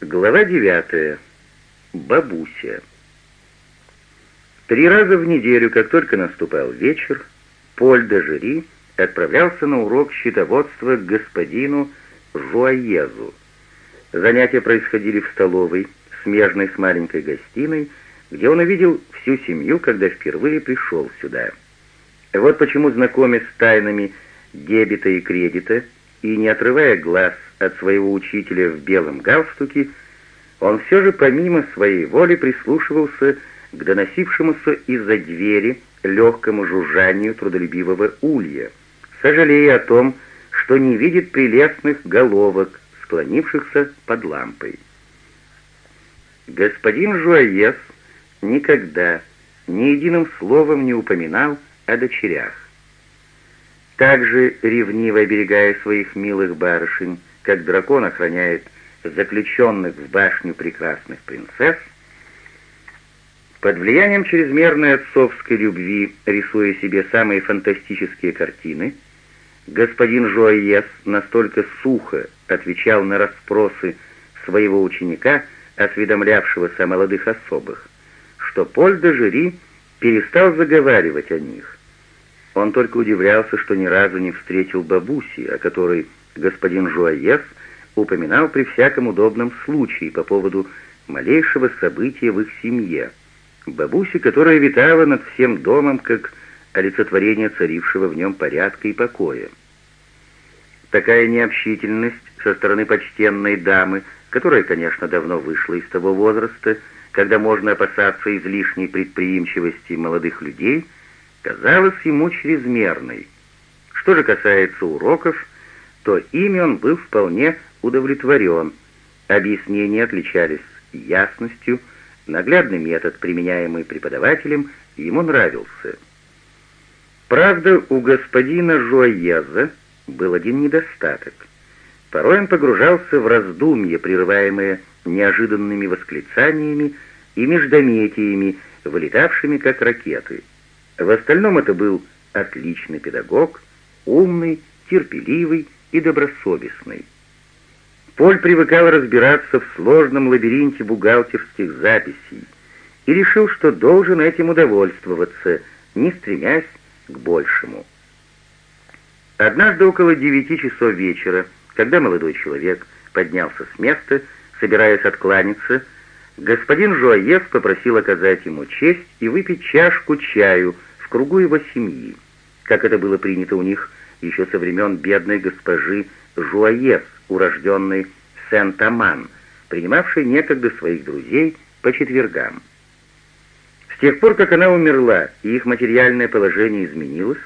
Глава девятая. Бабуся. Три раза в неделю, как только наступал вечер, Поль де Жери отправлялся на урок счетоводства к господину Жуаезу. Занятия происходили в столовой, смежной с маленькой гостиной, где он увидел всю семью, когда впервые пришел сюда. Вот почему, знакомясь с тайнами дебета и кредита и не отрывая глаз от своего учителя в белом галстуке, он все же помимо своей воли прислушивался к доносившемуся из-за двери легкому жужжанию трудолюбивого улья, сожалея о том, что не видит прелестных головок, склонившихся под лампой. Господин Жуаес никогда ни единым словом не упоминал о дочерях. Также ревниво оберегая своих милых барышень, как дракон охраняет заключенных в башню прекрасных принцесс, под влиянием чрезмерной отцовской любви, рисуя себе самые фантастические картины, господин Жуаес настолько сухо отвечал на расспросы своего ученика, осведомлявшегося о молодых особых, что Поль де Жюри перестал заговаривать о них. Он только удивлялся, что ни разу не встретил бабуси, о которой господин Жуаес упоминал при всяком удобном случае по поводу малейшего события в их семье. Бабуси, которая витала над всем домом, как олицетворение царившего в нем порядка и покоя. Такая необщительность со стороны почтенной дамы, которая, конечно, давно вышла из того возраста, когда можно опасаться излишней предприимчивости молодых людей, казалась ему чрезмерной. Что же касается уроков, то ими он был вполне удовлетворен. Объяснения отличались ясностью, наглядный метод, применяемый преподавателем, ему нравился. Правда, у господина Жуаеза был один недостаток. Порой он погружался в раздумья, прерываемые неожиданными восклицаниями и междометиями, вылетавшими как ракеты. В остальном это был отличный педагог, умный, терпеливый и добросовестный. Поль привыкал разбираться в сложном лабиринте бухгалтерских записей и решил, что должен этим удовольствоваться, не стремясь к большему. Однажды около девяти часов вечера, когда молодой человек поднялся с места, собираясь откланяться, господин Жуаес попросил оказать ему честь и выпить чашку чаю в кругу его семьи, как это было принято у них еще со времен бедной госпожи Жуаес, урожденной Сент-Аман, принимавшей некогда своих друзей по четвергам. С тех пор, как она умерла и их материальное положение изменилось,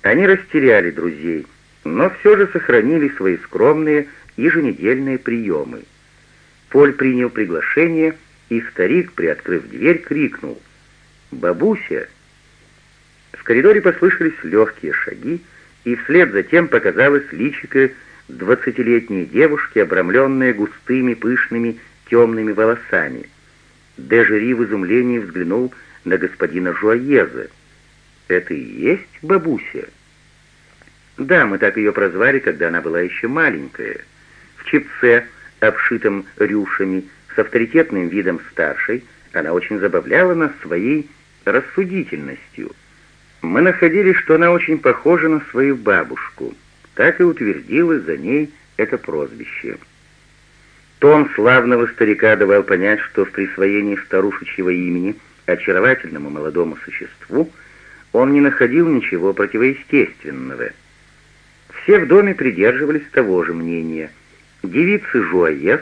они растеряли друзей, но все же сохранили свои скромные еженедельные приемы. Поль принял приглашение, и старик, приоткрыв дверь, крикнул «Бабуся!». В коридоре послышались легкие шаги, и вслед за тем показалось личико двадцатилетней девушки, обрамленные густыми, пышными, темными волосами. Дежери в изумлении взглянул на господина Жуаеза. «Это и есть бабуся?» «Да, мы так ее прозвали, когда она была еще маленькая. В чипце, обшитом рюшами, с авторитетным видом старшей, она очень забавляла нас своей рассудительностью. Мы находили, что она очень похожа на свою бабушку» так и утвердила за ней это прозвище. Тон славного старика давал понять, что в присвоении старушечьего имени очаровательному молодому существу он не находил ничего противоестественного. Все в доме придерживались того же мнения. Девицы Жуаес,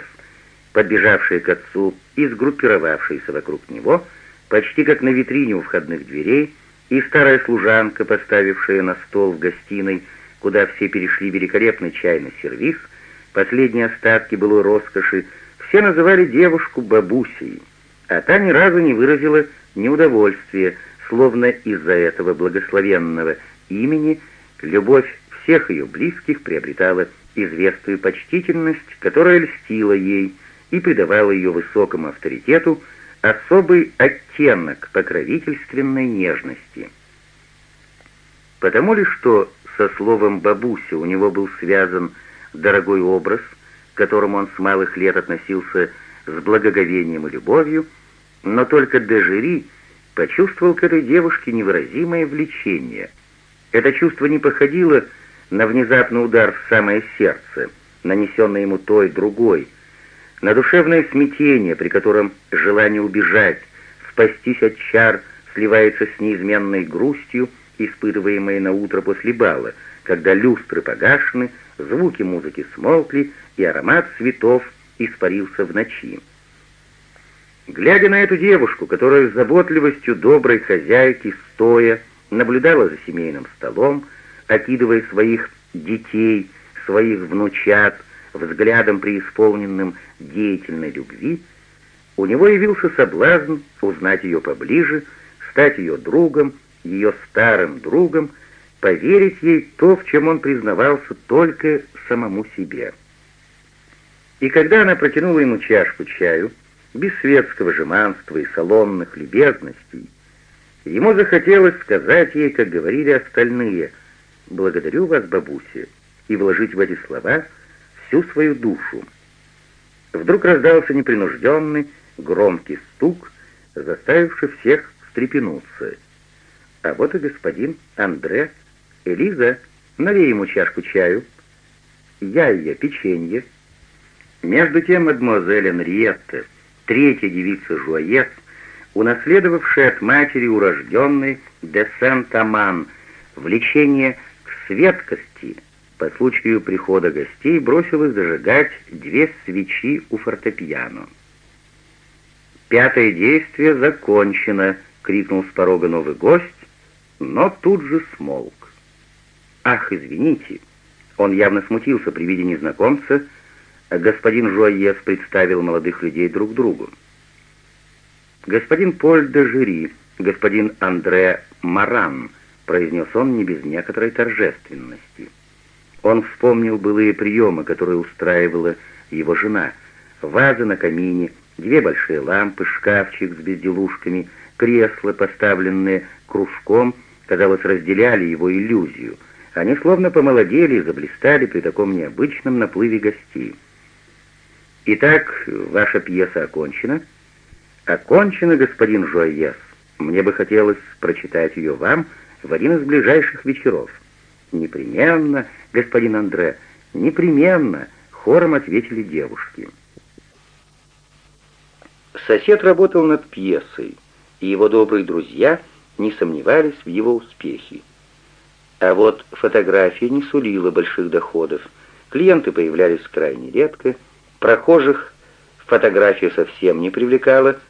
подбежавшие к отцу и сгруппировавшиеся вокруг него, почти как на витрине у входных дверей, и старая служанка, поставившая на стол в гостиной куда все перешли великолепный чайный сервиз, последние остатки былой роскоши, все называли девушку бабусей, а та ни разу не выразила неудовольствия, словно из-за этого благословенного имени любовь всех ее близких приобретала известную почтительность, которая льстила ей и придавала ее высокому авторитету особый оттенок покровительственной нежности. Потому ли, что со словом «бабуся» у него был связан дорогой образ, к которому он с малых лет относился с благоговением и любовью, но только Дежери почувствовал к этой девушке невыразимое влечение. Это чувство не походило на внезапный удар в самое сердце, нанесенный ему той, другой, на душевное смятение, при котором желание убежать, спастись от чар сливается с неизменной грустью, испытываемой на утро после бала, когда люстры погашены, звуки музыки смолкли, и аромат цветов испарился в ночи. Глядя на эту девушку, которая с заботливостью доброй хозяйки, стоя, наблюдала за семейным столом, окидывая своих детей, своих внучат, взглядом преисполненным деятельной любви, у него явился соблазн узнать ее поближе, стать ее другом, ее старым другом, поверить ей то, в чем он признавался только самому себе. И когда она протянула ему чашку чаю, без светского жеманства и салонных любезностей, ему захотелось сказать ей, как говорили остальные, «Благодарю вас, бабуся», и вложить в эти слова всю свою душу. Вдруг раздался непринужденный, громкий стук, заставивший всех встрепенуться. А вот и господин Андре. «Элиза, налей ему чашку чаю». «Я ее, печенье». Между тем мадемуазель Энриетта, третья девица Жуаес, унаследовавшая от матери урожденной де Сент-Аман влечение к светкости, по случаю прихода гостей бросилась зажигать две свечи у фортепиано. «Пятое действие закончено!» — крикнул с порога новый гость, но тут же смолк. «Ах, извините!» Он явно смутился при виде незнакомца, господин Жуаес представил молодых людей друг другу. «Господин Поль де Жири, господин Андре Маран», — произнес он не без некоторой торжественности. Он вспомнил былые приемы, которые устраивала его жена. Ваза на камине, две большие лампы, шкафчик с безделушками, кресла, поставленные кружком, казалось, разделяли его иллюзию. Они словно помолодели и заблистали при таком необычном наплыве гостей. «Итак, ваша пьеса окончена?» «Окончена, господин Жуайес. Мне бы хотелось прочитать ее вам в один из ближайших вечеров». «Непременно, господин Андре, непременно», — хором ответили девушки. Сосед работал над пьесой, и его добрые друзья не сомневались в его успехе. А вот фотография не сулила больших доходов, клиенты появлялись крайне редко, Прохожих фотография совсем не привлекала.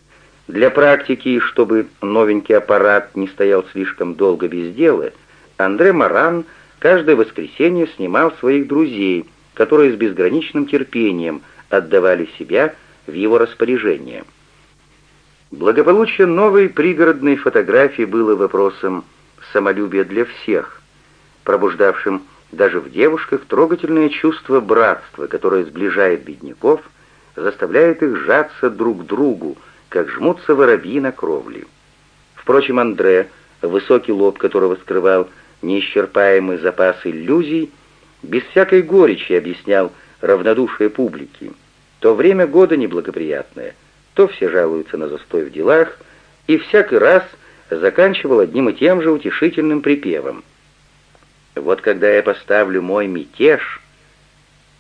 Для практики, чтобы новенький аппарат не стоял слишком долго без дела, Андре Маран каждое воскресенье снимал своих друзей, которые с безграничным терпением отдавали себя в его распоряжение. Благополучие новой пригородной фотографии было вопросом самолюбия для всех, пробуждавшим даже в девушках трогательное чувство братства, которое сближает бедняков, заставляет их сжаться друг к другу, как жмутся воробьи на кровле. Впрочем, Андре, высокий лоб которого скрывал неисчерпаемый запас иллюзий, без всякой горечи объяснял равнодушие публики. То время года неблагоприятное, то все жалуются на застой в делах, и всякий раз заканчивал одним и тем же утешительным припевом — вот когда я поставлю мой мятеж,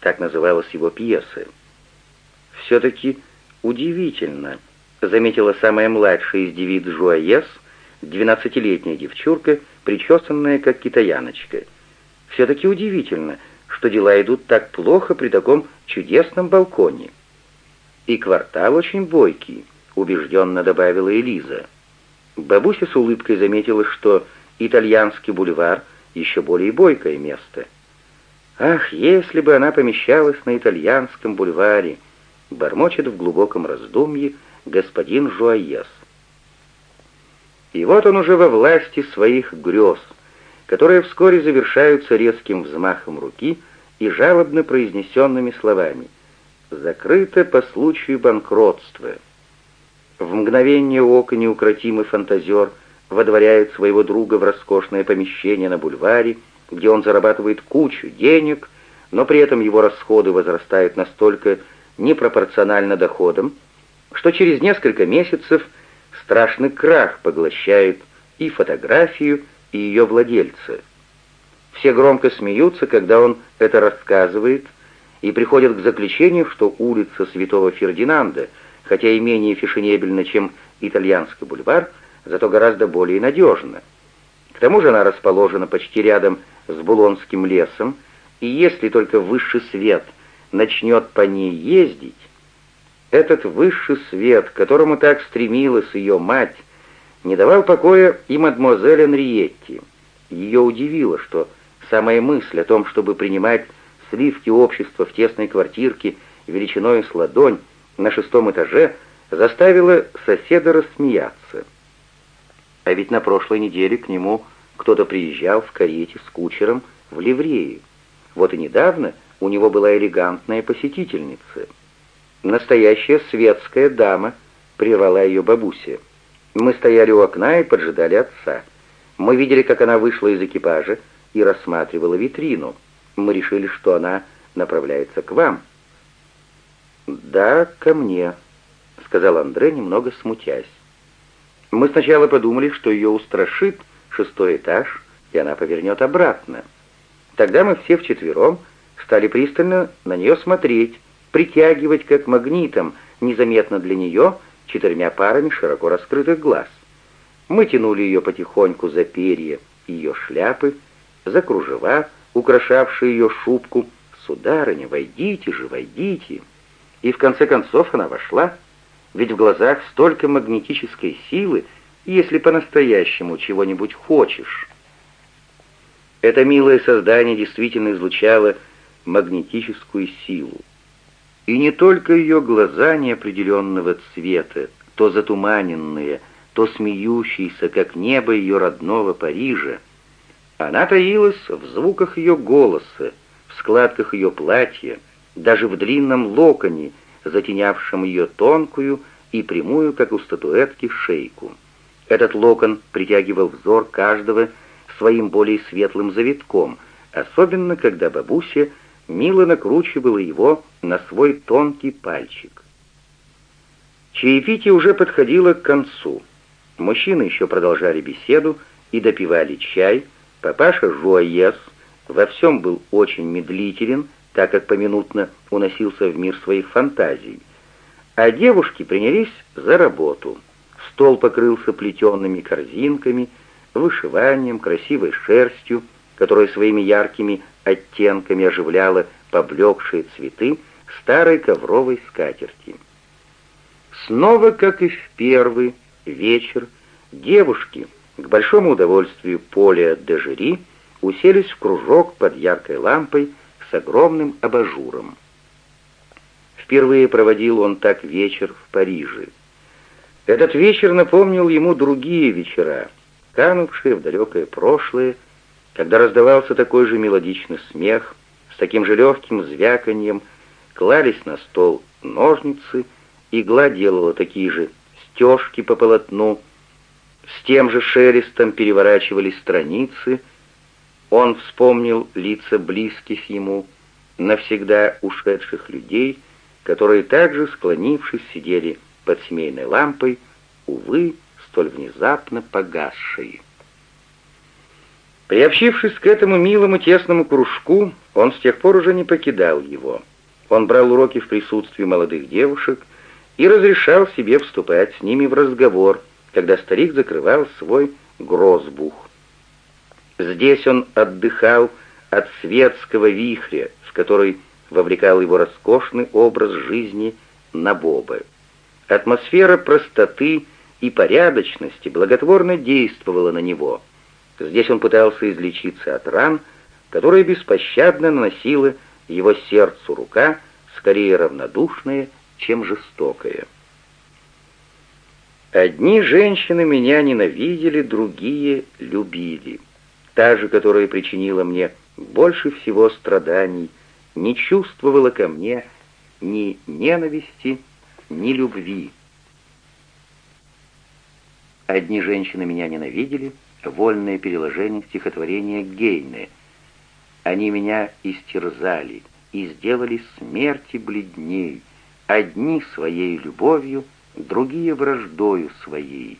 так называлась его пьеса, все-таки удивительно, заметила самая младшая из девиц Жуаес, двенадцатилетняя девчурка, причесанная как китаяночка. Все-таки удивительно, что дела идут так плохо при таком чудесном балконе. И квартал очень бойкий, убежденно добавила Элиза. Бабуся с улыбкой заметила, что итальянский бульвар еще более бойкое место. Ах, если бы она помещалась на итальянском бульваре, бормочет в глубоком раздумье господин Жуаес. И вот он уже во власти своих грез, которые вскоре завершаются резким взмахом руки и жалобно произнесенными словами «Закрыто по случаю банкротства». В мгновение ока неукротимый фантазер — водворяет своего друга в роскошное помещение на бульваре, где он зарабатывает кучу денег, но при этом его расходы возрастают настолько непропорционально доходам, что через несколько месяцев страшный крах поглощает и фотографию, и ее владельца. Все громко смеются, когда он это рассказывает, и приходят к заключению, что улица Святого Фердинанда, хотя и менее фешенебельна, чем итальянский бульвар, зато гораздо более надежна. К тому же она расположена почти рядом с Булонским лесом, и если только высший свет начнет по ней ездить, этот высший свет, к которому так стремилась ее мать, не давал покоя и мадемуазель Энриетти. Ее удивило, что самая мысль о том, чтобы принимать сливки общества в тесной квартирке величиной с ладонь на шестом этаже, заставила соседа рассмеяться. А ведь на прошлой неделе к нему кто-то приезжал в карете с кучером в ливреи. Вот и недавно у него была элегантная посетительница. Настоящая светская дама, прервала ее бабуся. Мы стояли у окна и поджидали отца. Мы видели, как она вышла из экипажа и рассматривала витрину. Мы решили, что она направляется к вам. «Да, ко мне», — сказал Андре, немного смутясь. Мы сначала подумали, что ее устрашит шестой этаж, и она повернет обратно. Тогда мы все вчетвером стали пристально на нее смотреть, притягивать как магнитом, незаметно для нее, четырьмя парами широко раскрытых глаз. Мы тянули ее потихоньку за перья ее шляпы, за кружева, украшавшие ее шубку. «Сударыня, войдите же, войдите!» И в конце концов она вошла, ведь в глазах столько магнетической силы, если по-настоящему чего-нибудь хочешь. Это милое создание действительно излучало магнетическую силу. И не только ее глаза неопределенного цвета, то затуманенные, то смеющиеся, как небо ее родного Парижа. Она таилась в звуках ее голоса, в складках ее платья, даже в длинном локоне, затенявшем ее тонкую и прямую, как у статуэтки, шейку. Этот локон притягивал взор каждого своим более светлым завитком, особенно когда бабуся мило накручивала его на свой тонкий пальчик. Чаепитие уже подходило к концу. Мужчины еще продолжали беседу и допивали чай. Папаша Жуаес во всем был очень медлителен, так как поминутно уносился в мир своих фантазий. А девушки принялись за работу. Стол покрылся плетеными корзинками, вышиванием, красивой шерстью, которая своими яркими оттенками оживляла поблекшие цветы старой ковровой скатерти. Снова, как и в первый вечер, девушки, к большому удовольствию Поля Дежери, уселись в кружок под яркой лампой с огромным абажуром. Впервые проводил он так вечер в Париже. Этот вечер напомнил ему другие вечера, канувшие в далекое прошлое, когда раздавался такой же мелодичный смех, с таким же легким звяканьем клались на стол ножницы, игла делала такие же стежки по полотну, с тем же шелестом переворачивались страницы. Он вспомнил лица близких ему, навсегда ушедших людей, которые также, склонившись, сидели под семейной лампой, увы, столь внезапно погасшей. Приобщившись к этому милому тесному кружку, он с тех пор уже не покидал его. Он брал уроки в присутствии молодых девушек и разрешал себе вступать с ними в разговор, когда старик закрывал свой грозбух. Здесь он отдыхал от светского вихря, в который вовлекал его роскошный образ жизни Набобы. Атмосфера простоты и порядочности благотворно действовала на него — Здесь он пытался излечиться от ран, которые беспощадно наносила его сердцу рука, скорее равнодушная, чем жестокая. Одни женщины меня ненавидели, другие любили. Та же, которая причинила мне больше всего страданий, не чувствовала ко мне ни ненависти, ни любви. Одни женщины меня ненавидели, вольное переложение стихотворения Гейне. Они меня истерзали и сделали смерти бледней, одни своей любовью, другие враждою своей.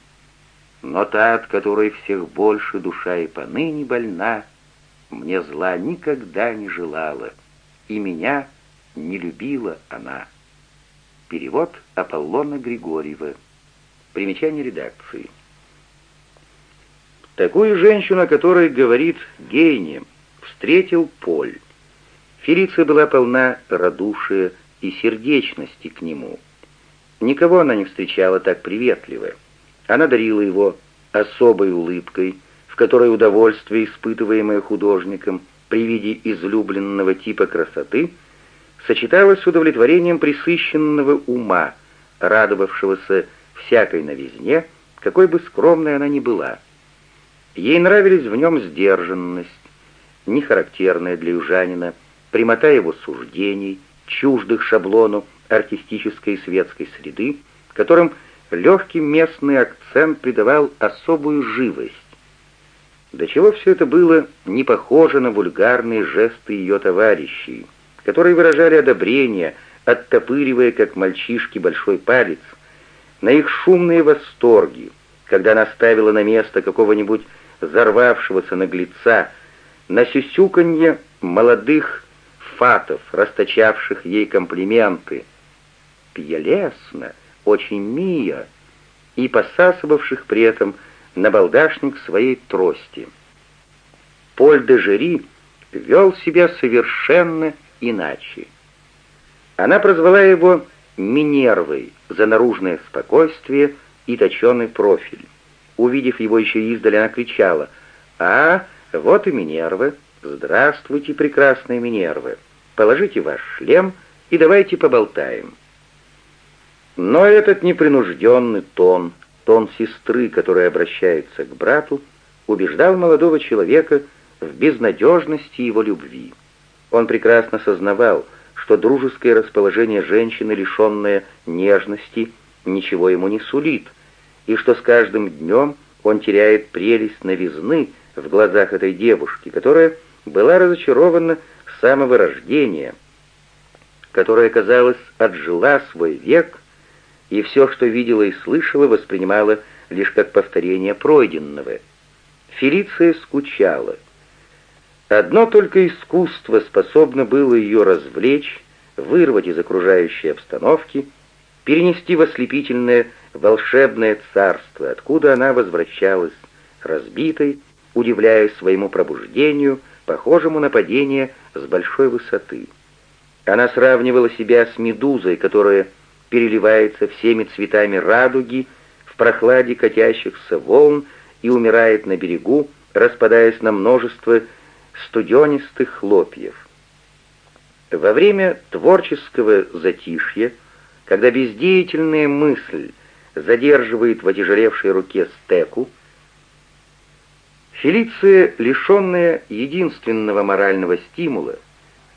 Но та, от которой всех больше душа и поныне больна, мне зла никогда не желала, и меня не любила она. Перевод Аполлона Григорьева. Примечание редакции. Такую женщину, о которой говорит гением, встретил Поль. Фелиция была полна радушия и сердечности к нему. Никого она не встречала так приветливо. Она дарила его особой улыбкой, в которой удовольствие, испытываемое художником при виде излюбленного типа красоты, сочеталось с удовлетворением присыщенного ума, радовавшегося всякой новизне, какой бы скромной она ни была. Ей нравились в нем сдержанность, не характерная для южанина, прямота его суждений, чуждых шаблону артистической и светской среды, которым легкий местный акцент придавал особую живость. До чего все это было не похоже на вульгарные жесты ее товарищей, которые выражали одобрение, оттопыривая, как мальчишки, большой палец, на их шумные восторги, когда она ставила на место какого-нибудь взорвавшегося наглеца, на сюсюканье молодых фатов, расточавших ей комплименты. Пьелесно, очень мия, и посасывавших при этом на балдашник своей трости. Поль де Жери вел себя совершенно иначе. Она прозвала его Минервой за наружное спокойствие и точеный профиль. Увидев его еще издали, она кричала «А, вот и Минерва! Здравствуйте, прекрасные Минервы! Положите ваш шлем и давайте поболтаем». Но этот непринужденный тон, тон сестры, которая обращается к брату, убеждал молодого человека в безнадежности его любви. Он прекрасно сознавал, что дружеское расположение женщины, лишенное нежности, ничего ему не сулит, и что с каждым днем он теряет прелесть новизны в глазах этой девушки, которая была разочарована с самого рождения, которая, казалось, отжила свой век и все, что видела и слышала, воспринимала лишь как повторение пройденного. Фелиция скучала. Одно только искусство способно было ее развлечь, вырвать из окружающей обстановки, перенести в ослепительное волшебное царство, откуда она возвращалась разбитой, удивляясь своему пробуждению, похожему на падение с большой высоты. Она сравнивала себя с медузой, которая переливается всеми цветами радуги в прохладе катящихся волн и умирает на берегу, распадаясь на множество студенистых хлопьев. Во время творческого затишья, когда бездеятельная мысль задерживает в отяжелевшей руке стеку, Фелиция, лишенная единственного морального стимула,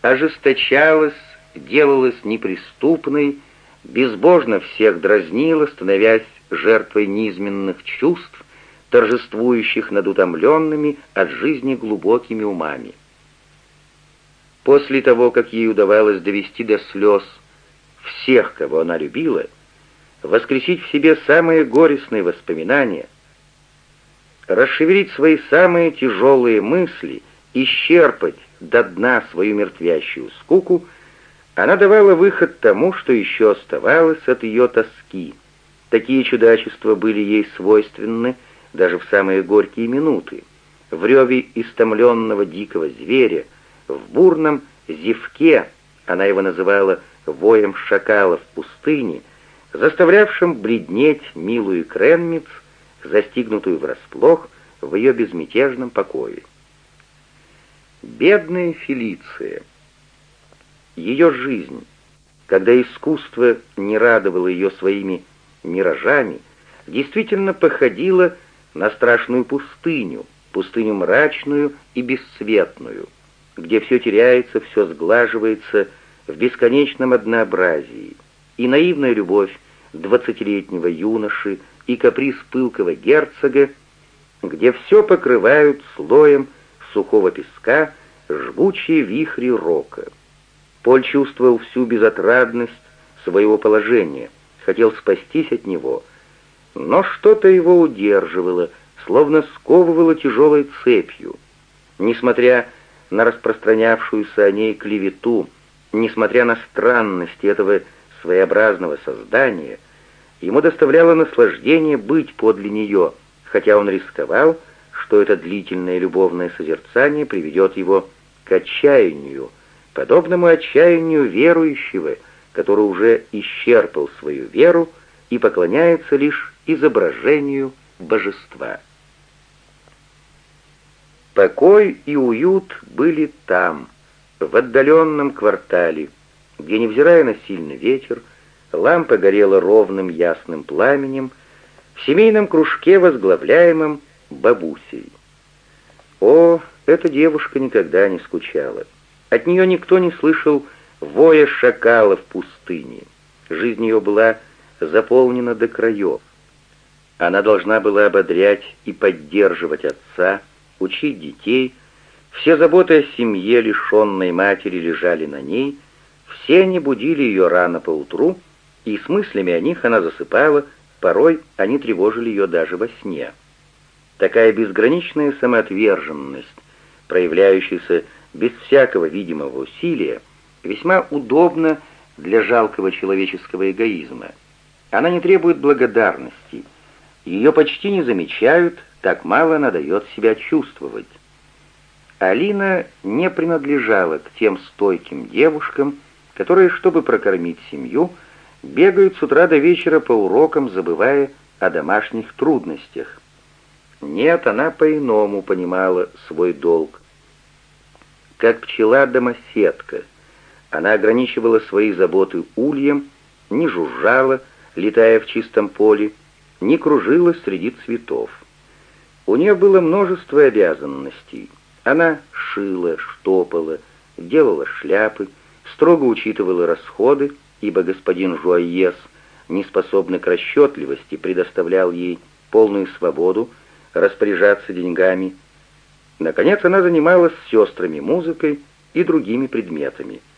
ожесточалась, делалась неприступной безбожно всех дразнила, становясь жертвой низменных чувств, торжествующих над утомленными от жизни глубокими умами. После того, как ей удавалось довести до слез всех, кого она любила, воскресить в себе самые горестные воспоминания, расшевелить свои самые тяжелые мысли, исчерпать до дна свою мертвящую скуку — она давала выход тому, что еще оставалось от ее тоски. Такие чудачества были ей свойственны даже в самые горькие минуты. В реве истомленного дикого зверя, в бурном зевке, она его называла воем шакала в пустыне, заставлявшим бледнеть милую Кренмиц, застигнутую врасплох в ее безмятежном покое. Бедная Фелиция! ее жизнь, когда искусство не радовало ее своими миражами, действительно походила на страшную пустыню, пустыню мрачную и бесцветную, где все теряется, все сглаживается в бесконечном однообразии, и наивная любовь двадцатилетнего юноши, и каприз пылкого герцога, где все покрывают слоем сухого песка жгучие вихри рока. Поль чувствовал всю безотрадность своего положения, хотел спастись от него, но что-то его удерживало, словно сковывало тяжелой цепью. Несмотря на распространявшуюся о ней клевету, несмотря на странности этого своеобразного создания, ему доставляло наслаждение быть подле нее, хотя он рисковал, что это длительное любовное созерцание приведет его к отчаянию, подобному отчаянию верующего, который уже исчерпал свою веру и поклоняется лишь изображению божества. Покой и уют были там, в отдаленном квартале, где, невзирая на сильный ветер, лампа горела ровным ясным пламенем в семейном кружке, возглавляемом бабусей. О, эта девушка никогда не скучала. От нее никто не слышал воя шакала в пустыне. Жизнь ее была заполнена до краев. Она должна была ободрять и поддерживать отца, учить детей. Все заботы о семье, лишенной матери, лежали на ней. Все они будили ее рано поутру, и с мыслями о них она засыпала, порой они тревожили ее даже во сне. Такая безграничная самоотверженность, проявляющаяся без всякого видимого усилия, весьма удобна для жалкого человеческого эгоизма. Она не требует благодарности, ее почти не замечают, так мало она дает себя чувствовать. Алина не принадлежала к тем стойким девушкам, которые, чтобы прокормить семью, бегают с утра до вечера по урокам, забывая о домашних трудностях. Нет, она по-иному понимала свой долг. Как пчела-домоседка, она ограничивала свои заботы ульем, не жужжала, летая в чистом поле, не кружилась среди цветов. У нее было множество обязанностей. Она шила, штопала, делала шляпы, строго учитывала расходы, ибо господин Жуайес, неспособный к расчетливости, предоставлял ей полную свободу распоряжаться деньгами. Наконец она занималась с сестрами музыкой и другими предметами —